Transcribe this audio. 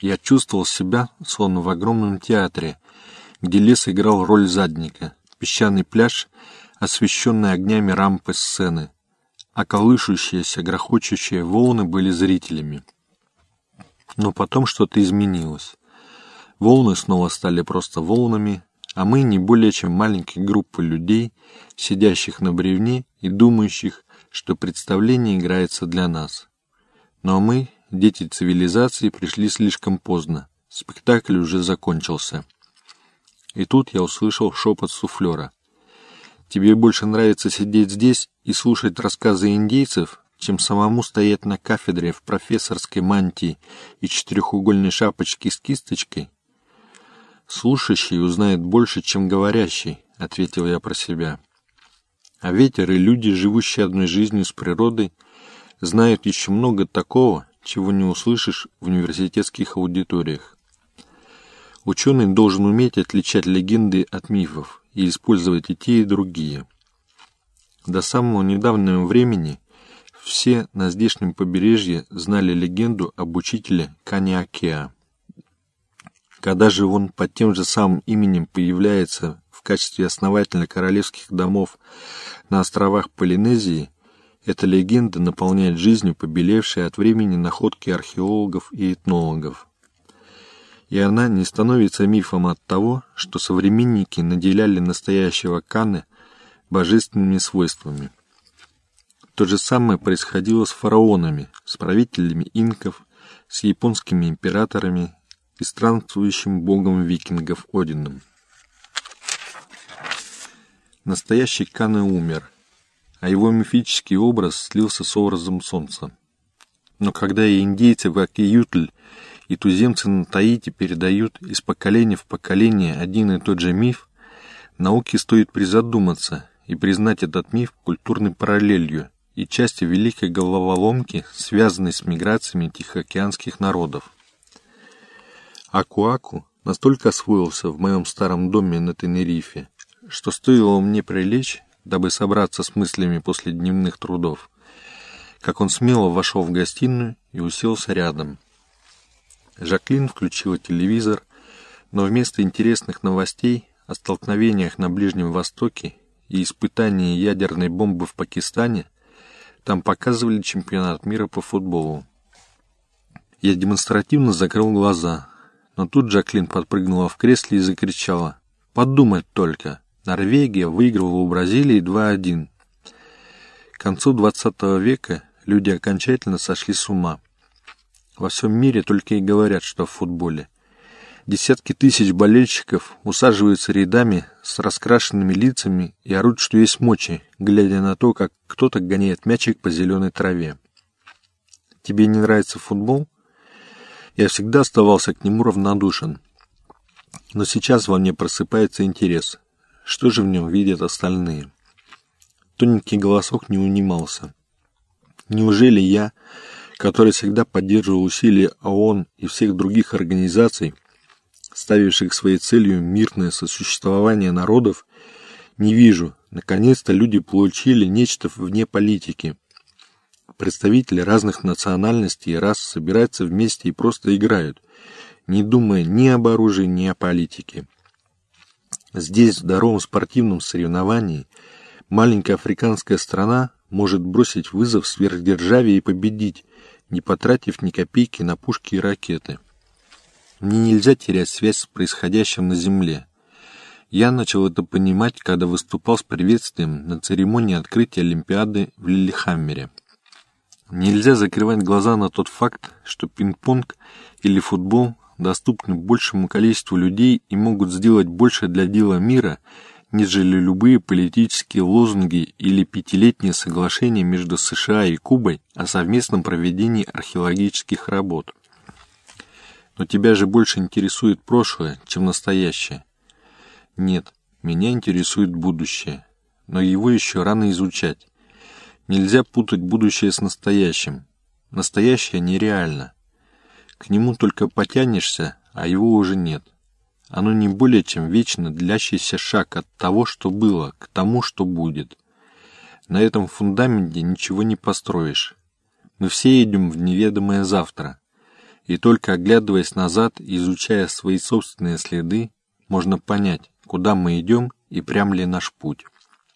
Я чувствовал себя, словно в огромном театре, где лес играл роль задника, песчаный пляж, освещенный огнями рампы сцены, а колышущиеся, грохочущие волны были зрителями. Но потом что-то изменилось. Волны снова стали просто волнами, а мы не более чем маленькая группа людей, сидящих на бревне и думающих, что представление играется для нас. Но мы, дети цивилизации, пришли слишком поздно. Спектакль уже закончился. И тут я услышал шепот суфлера. «Тебе больше нравится сидеть здесь и слушать рассказы индейцев, чем самому стоять на кафедре в профессорской мантии и четырехугольной шапочке с кисточкой?» «Слушающий узнает больше, чем говорящий», — ответил я про себя. А ветер и люди, живущие одной жизнью с природой, знают еще много такого, чего не услышишь в университетских аудиториях. Ученый должен уметь отличать легенды от мифов и использовать и те, и другие. До самого недавнего времени все на здешнем побережье знали легенду об учителе Каниакеа. Когда же он под тем же самым именем появляется в качестве основателя королевских домов на островах Полинезии, эта легенда наполняет жизнью побелевшие от времени находки археологов и этнологов. И она не становится мифом от того, что современники наделяли настоящего Каны божественными свойствами. То же самое происходило с фараонами, с правителями инков, с японскими императорами и странствующим богом викингов Одином. Настоящий Каны умер, а его мифический образ слился с образом солнца. Но когда и индейцы в Акиютль, и туземцы на Таити передают из поколения в поколение один и тот же миф, науке стоит призадуматься и признать этот миф культурной параллелью и частью великой головоломки, связанной с миграциями тихоокеанских народов. Акуаку настолько освоился в моем старом доме на Тенерифе, что стоило мне прилечь, дабы собраться с мыслями после дневных трудов, как он смело вошел в гостиную и уселся рядом. Жаклин включила телевизор, но вместо интересных новостей о столкновениях на Ближнем Востоке и испытании ядерной бомбы в Пакистане там показывали чемпионат мира по футболу. Я демонстративно закрыл глаза, но тут Джаклин подпрыгнула в кресле и закричала. «Подумать только! Норвегия выиграла у Бразилии 2-1. К концу 20 века люди окончательно сошли с ума. Во всем мире только и говорят, что в футболе. Десятки тысяч болельщиков усаживаются рядами с раскрашенными лицами и орут, что есть мочи, глядя на то, как кто-то гоняет мячик по зеленой траве. Тебе не нравится футбол? Я всегда оставался к нему равнодушен. Но сейчас во мне просыпается интерес. Что же в нем видят остальные? Тоненький голосок не унимался. Неужели я, который всегда поддерживал усилия ООН и всех других организаций, ставивших своей целью мирное сосуществование народов, не вижу, наконец-то люди получили нечто вне политики, Представители разных национальностей и рас собираются вместе и просто играют, не думая ни об оружии, ни о политике. Здесь, в здоровом спортивном соревновании, маленькая африканская страна может бросить вызов сверхдержаве и победить, не потратив ни копейки на пушки и ракеты. Мне нельзя терять связь с происходящим на Земле. Я начал это понимать, когда выступал с приветствием на церемонии открытия Олимпиады в Лилихаммере. Нельзя закрывать глаза на тот факт, что пинг-понг или футбол доступны большему количеству людей и могут сделать больше для дела мира, нежели любые политические лозунги или пятилетние соглашения между США и Кубой о совместном проведении археологических работ. Но тебя же больше интересует прошлое, чем настоящее. Нет, меня интересует будущее, но его еще рано изучать. Нельзя путать будущее с настоящим. Настоящее нереально. К нему только потянешься, а его уже нет. Оно не более чем вечно длящийся шаг от того, что было, к тому, что будет. На этом фундаменте ничего не построишь. Мы все идем в неведомое завтра. и только оглядываясь назад изучая свои собственные следы, можно понять, куда мы идем и прям ли наш путь.